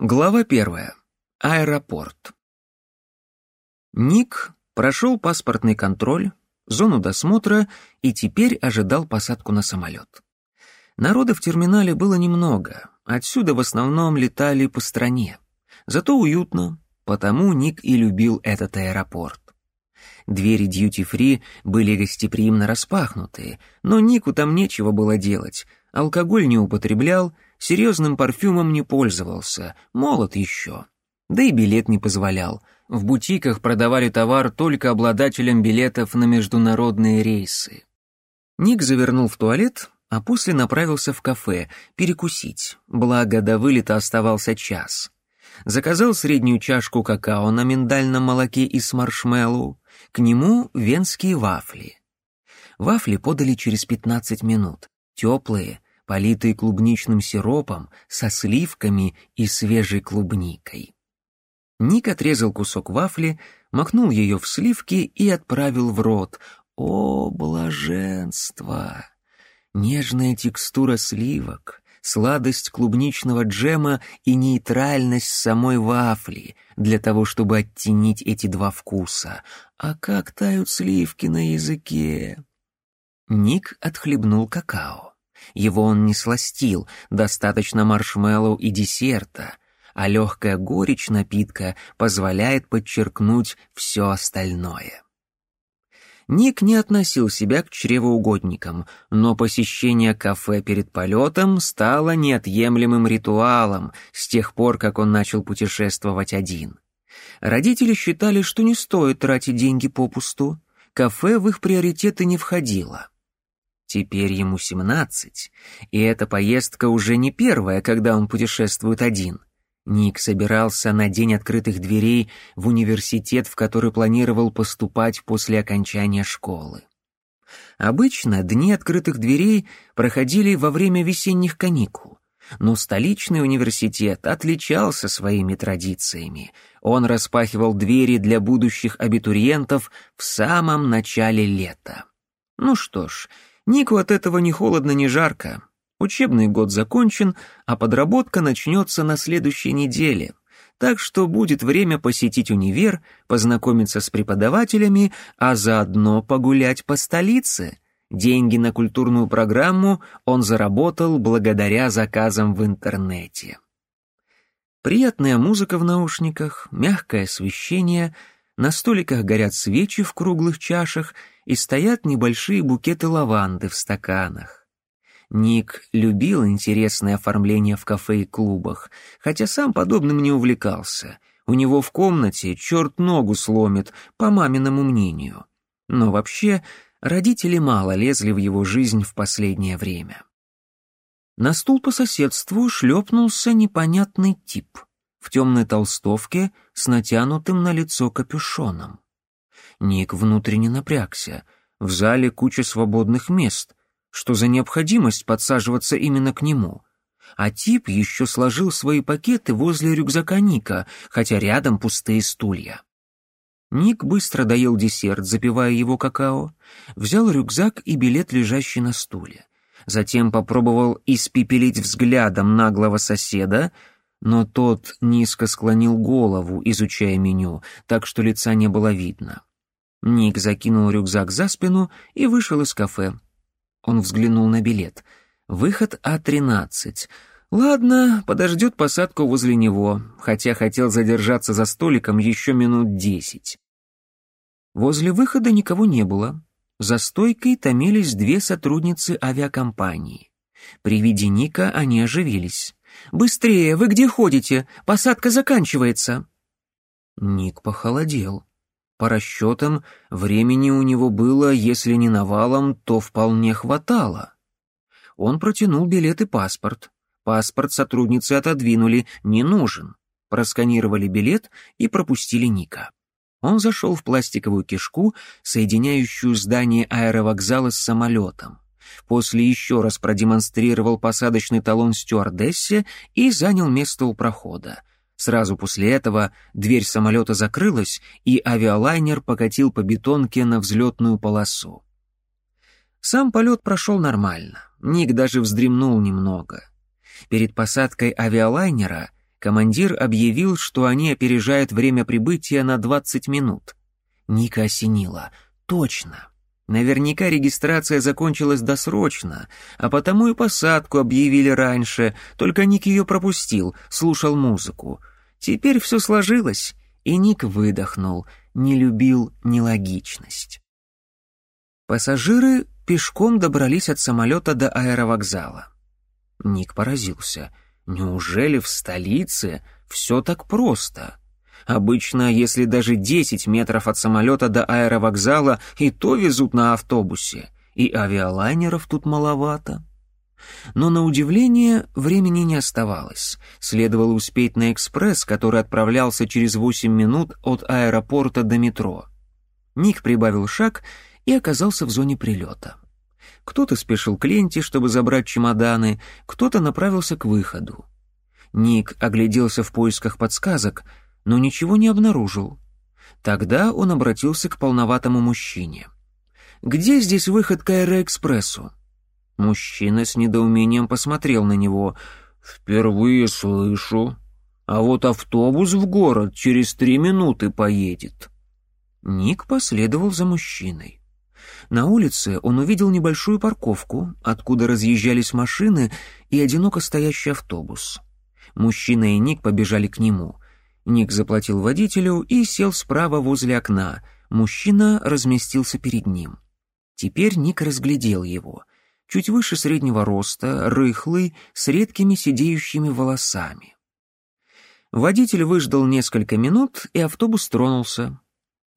Глава первая. Аэропорт. Ник прошел паспортный контроль, зону досмотра и теперь ожидал посадку на самолет. Народа в терминале было немного, отсюда в основном летали по стране. Зато уютно, потому Ник и любил этот аэропорт. Двери дьюти-фри были гостеприимно распахнуты, но Нику там нечего было делать. Алкоголь не употреблял, серьезным парфюмом не пользовался, молод еще. Да и билет не позволял. В бутиках продавали товар только обладателям билетов на международные рейсы. Ник завернул в туалет, а после направился в кафе перекусить, благо до вылета оставался час. Заказал среднюю чашку какао на миндальном молоке и с маршмеллоу, к нему венские вафли. Вафли подали через 15 минут, теплые, политые клубничным сиропом, со сливками и свежей клубникой. Ник отрезал кусок вафли, макнул ее в сливки и отправил в рот. О, блаженство! Нежная текстура сливок, сладость клубничного джема и нейтральность самой вафли для того, чтобы оттенить эти два вкуса. А как тают сливки на языке! Ник отхлебнул какао. Его он не сластил, достаточно маршмеллоу и десерта, а легкая горечь напитка позволяет подчеркнуть все остальное. Ник не относил себя к чревоугодникам, но посещение кафе перед полетом стало неотъемлемым ритуалом с тех пор, как он начал путешествовать один. Родители считали, что не стоит тратить деньги попусту. Кафе в их приоритеты не входило. Теперь ему семнадцать, и эта поездка уже не первая, когда он путешествует один. Ник собирался на день открытых дверей в университет, в который планировал поступать после окончания школы. Обычно дни открытых дверей проходили во время весенних каникул, но столичный университет отличался своими традициями. Он распахивал двери для будущих абитуриентов в самом начале лета. Ну что ж, Нику от этого ни холодно, ни жарко. Учебный год закончен, а подработка начнется на следующей неделе. Так что будет время посетить универ, познакомиться с преподавателями, а заодно погулять по столице. Деньги на культурную программу он заработал благодаря заказам в интернете. Приятная музыка в наушниках, мягкое освещение, на столиках горят свечи в круглых чашах — и стоят небольшие букеты лаванды в стаканах. Ник любил интересное оформление в кафе и клубах, хотя сам подобным не увлекался. У него в комнате черт ногу сломит, по маминому мнению. Но вообще, родители мало лезли в его жизнь в последнее время. На стул по соседству шлепнулся непонятный тип в темной толстовке с натянутым на лицо капюшоном. Ник внутренне напрягся. В зале куча свободных мест. Что за необходимость подсаживаться именно к нему? А тип еще сложил свои пакеты возле рюкзака Ника, хотя рядом пустые стулья. Ник быстро доел десерт, запивая его какао, взял рюкзак и билет, лежащий на стуле. Затем попробовал испепелить взглядом наглого соседа, но тот низко склонил голову, изучая меню, так что лица не было видно. Ник закинул рюкзак за спину и вышел из кафе. Он взглянул на билет. Выход А-13. Ладно, подождет посадку возле него, хотя хотел задержаться за столиком еще минут десять. Возле выхода никого не было. За стойкой томились две сотрудницы авиакомпании. При виде Ника они оживились. «Быстрее, вы где ходите? Посадка заканчивается!» Ник похолодел. По расчетам, времени у него было, если не навалом, то вполне хватало. Он протянул билет и паспорт. Паспорт сотрудницы отодвинули, не нужен. Просканировали билет и пропустили Ника. Он зашел в пластиковую кишку, соединяющую здание аэровокзала с самолетом. После еще раз продемонстрировал посадочный талон стюардессе и занял место у прохода — Сразу после этого дверь самолета закрылась, и авиалайнер покатил по бетонке на взлетную полосу. Сам полет прошел нормально, Ник даже вздремнул немного. Перед посадкой авиалайнера Командир объявил, что они опережают время прибытия на 20 минут. Ника осенила. Точно. Наверняка регистрация закончилась досрочно, а потому и посадку объявили раньше, только Ник ее пропустил, слушал музыку. Теперь все сложилось, и Ник выдохнул, не любил нелогичность. Пассажиры пешком добрались от самолета до аэровокзала. Ник поразился. Неужели в столице все так просто? Обычно, если даже 10 метров от самолета до аэровокзала, и то везут на автобусе, и авиалайнеров тут маловато. Но на удивление времени не оставалось. Следовало успеть на экспресс, который отправлялся через 8 минут от аэропорта до метро. Ник прибавил шаг и оказался в зоне прилета. Кто-то спешил к ленте, чтобы забрать чемоданы, кто-то направился к выходу. Ник огляделся в поисках подсказок, но ничего не обнаружил. Тогда он обратился к полноватому мужчине. «Где здесь выход к аэроэкспрессу?» Мужчина с недоумением посмотрел на него. «Впервые слышу. А вот автобус в город через три минуты поедет». Ник последовал за мужчиной. На улице он увидел небольшую парковку, откуда разъезжались машины и одиноко стоящий автобус. Мужчина и Ник побежали к нему. Ник заплатил водителю и сел справа возле окна. Мужчина разместился перед ним. Теперь Ник разглядел его. Чуть выше среднего роста, рыхлый, с редкими сидеющими волосами. Водитель выждал несколько минут, и автобус тронулся.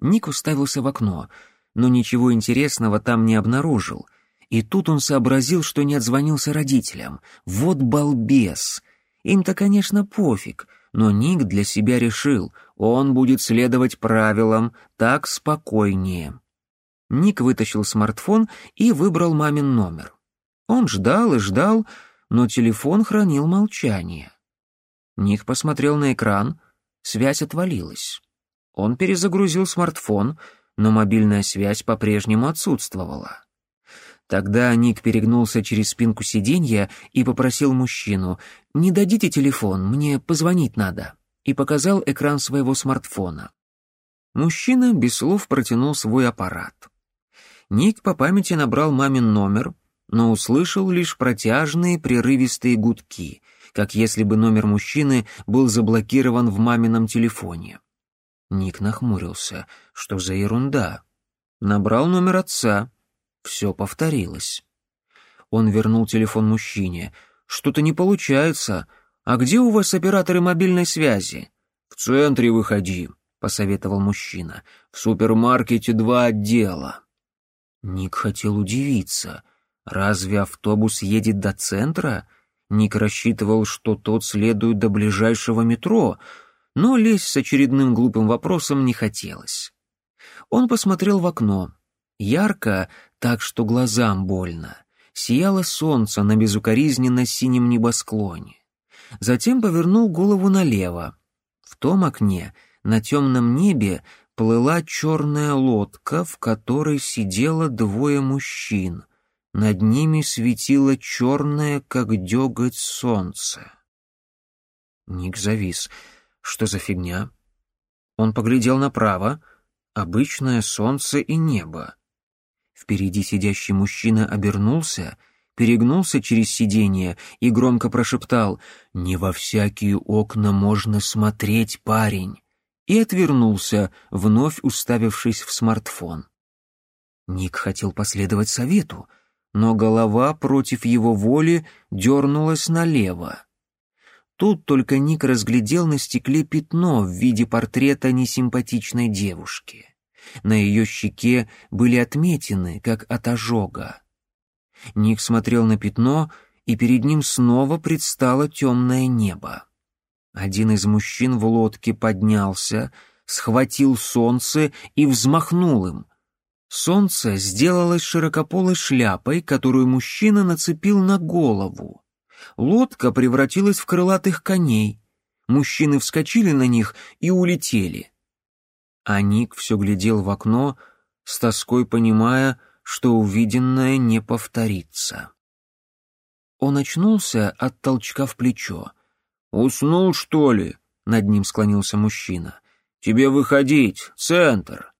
Ник уставился в окно — но ничего интересного там не обнаружил. И тут он сообразил, что не отзвонился родителям. Вот балбес! Им-то, конечно, пофиг, но Ник для себя решил, он будет следовать правилам, так спокойнее. Ник вытащил смартфон и выбрал мамин номер. Он ждал и ждал, но телефон хранил молчание. Ник посмотрел на экран, связь отвалилась. Он перезагрузил смартфон — но мобильная связь по-прежнему отсутствовала. Тогда Ник перегнулся через спинку сиденья и попросил мужчину «Не дадите телефон, мне позвонить надо», и показал экран своего смартфона. Мужчина без слов протянул свой аппарат. Ник по памяти набрал мамин номер, но услышал лишь протяжные прерывистые гудки, как если бы номер мужчины был заблокирован в мамином телефоне. Ник нахмурился. Что за ерунда? Набрал номер отца. Все повторилось. Он вернул телефон мужчине. Что-то не получается. А где у вас операторы мобильной связи? В центре выходи, посоветовал мужчина. В супермаркете два отдела. Ник хотел удивиться. Разве автобус едет до центра? Ник рассчитывал, что тот следует до ближайшего метро — но лезть с очередным глупым вопросом не хотелось. Он посмотрел в окно. Ярко, так что глазам больно. Сияло солнце на безукоризненно синем небосклоне. Затем повернул голову налево. В том окне, на темном небе, плыла черная лодка, в которой сидело двое мужчин. Над ними светило черное, как деготь, солнце. Ник завис — что за фигня? Он поглядел направо. Обычное солнце и небо. Впереди сидящий мужчина обернулся, перегнулся через сиденье и громко прошептал «Не во всякие окна можно смотреть, парень!» и отвернулся, вновь уставившись в смартфон. Ник хотел последовать совету, но голова против его воли дернулась налево. Тут только Ник разглядел на стекле пятно в виде портрета несимпатичной девушки. На ее щеке были отметины, как от ожога. Ник смотрел на пятно, и перед ним снова предстало темное небо. Один из мужчин в лодке поднялся, схватил солнце и взмахнул им. Солнце сделалось широкополой шляпой, которую мужчина нацепил на голову. Лодка превратилась в крылатых коней. Мужчины вскочили на них и улетели. А Ник все глядел в окно, с тоской понимая, что увиденное не повторится. Он очнулся от толчка в плечо. «Уснул, что ли?» — над ним склонился мужчина. «Тебе выходить, центр!»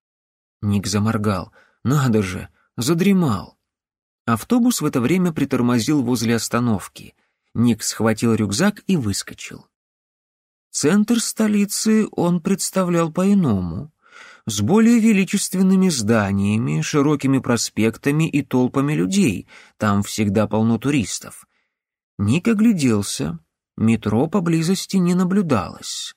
Ник заморгал. «Надо же, задремал!» Автобус в это время притормозил возле остановки. Ник схватил рюкзак и выскочил. Центр столицы он представлял по-иному с более величественными зданиями, широкими проспектами и толпами людей. Там всегда полно туристов. Ник огляделся. Метро поблизости не наблюдалось.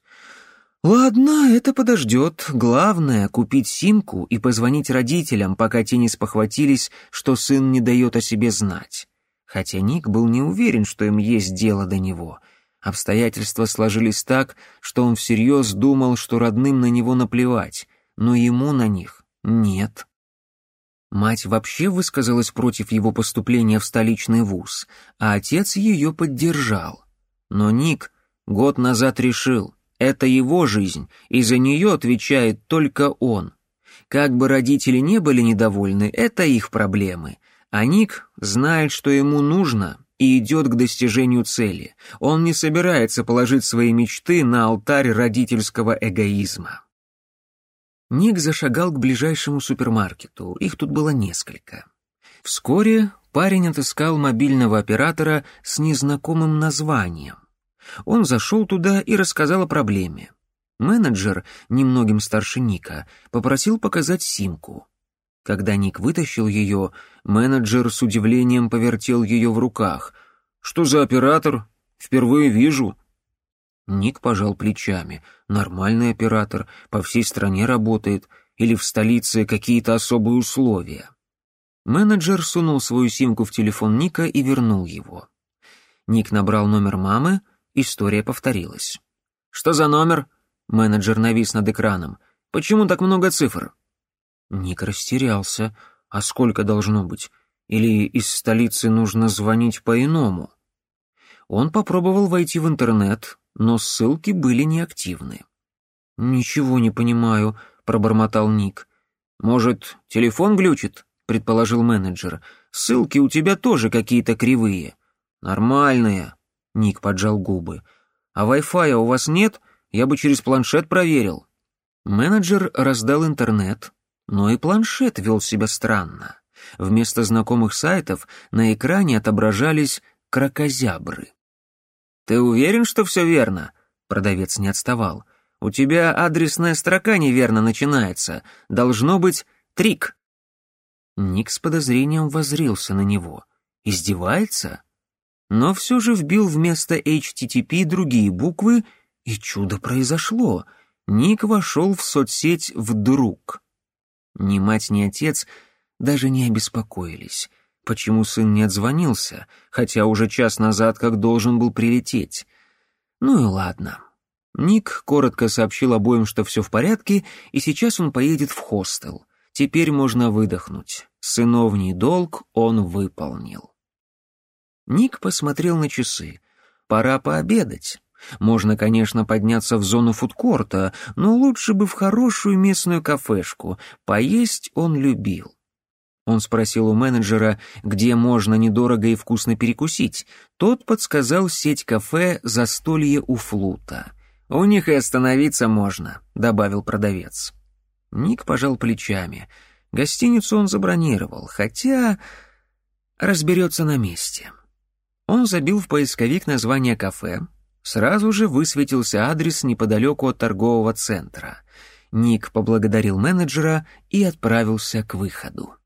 Ладно, это подождет. Главное — купить симку и позвонить родителям, пока те не спохватились, что сын не дает о себе знать. Хотя Ник был не уверен, что им есть дело до него. Обстоятельства сложились так, что он всерьез думал, что родным на него наплевать но ему на них нет. Мать вообще высказалась против его поступления в столичный вуз, а отец ее поддержал. Но Ник год назад решил, это его жизнь, и за нее отвечает только он. Как бы родители не были недовольны, это их проблемы. А Ник знает, что ему нужно, и идет к достижению цели. Он не собирается положить свои мечты на алтарь родительского эгоизма. Ник зашагал к ближайшему супермаркету, их тут было несколько. Вскоре парень отыскал мобильного оператора с незнакомым названием. Он зашел туда и рассказал о проблеме. Менеджер, немногим старше Ника, попросил показать симку. Когда Ник вытащил ее, менеджер с удивлением повертел ее в руках. «Что за оператор? Впервые вижу». Ник пожал плечами. Нормальный оператор, по всей стране работает, или в столице какие-то особые условия. Менеджер сунул свою симку в телефон Ника и вернул его. Ник набрал номер мамы, история повторилась. «Что за номер?» Менеджер навис над экраном. «Почему так много цифр?» Ник растерялся. «А сколько должно быть? Или из столицы нужно звонить по-иному?» Он попробовал войти в интернет, но ссылки были неактивны. «Ничего не понимаю», — пробормотал Ник. «Может, телефон глючит?» — предположил менеджер. «Ссылки у тебя тоже какие-то кривые». «Нормальные», — Ник поджал губы. «А Wi-Fi у вас нет? Я бы через планшет проверил». Менеджер раздал интернет, но и планшет вел себя странно. Вместо знакомых сайтов на экране отображались кракозябры. «Ты уверен, что все верно?» Продавец не отставал. «У тебя адресная строка неверно начинается. Должно быть трик». Ник с подозрением возрился на него. «Издевается?» Но все же вбил вместо HTTP другие буквы, и чудо произошло. Ник вошел в соцсеть вдруг. Ни мать, ни отец даже не обеспокоились почему сын не отзвонился, хотя уже час назад как должен был прилететь. Ну и ладно. Ник коротко сообщил обоим, что все в порядке, и сейчас он поедет в хостел. Теперь можно выдохнуть. Сыновний долг он выполнил. Ник посмотрел на часы. Пора пообедать. Можно, конечно, подняться в зону фудкорта, но лучше бы в хорошую местную кафешку. Поесть он любил. Он спросил у менеджера, где можно недорого и вкусно перекусить. Тот подсказал сеть кафе «Застолье у флута». «У них и остановиться можно», — добавил продавец. Ник пожал плечами. Гостиницу он забронировал, хотя разберется на месте. Он забил в поисковик название кафе. Сразу же высветился адрес неподалеку от торгового центра. Ник поблагодарил менеджера и отправился к выходу.